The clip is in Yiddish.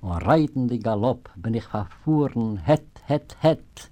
und reitende Galopp bin ich verfuhren, het, het, het,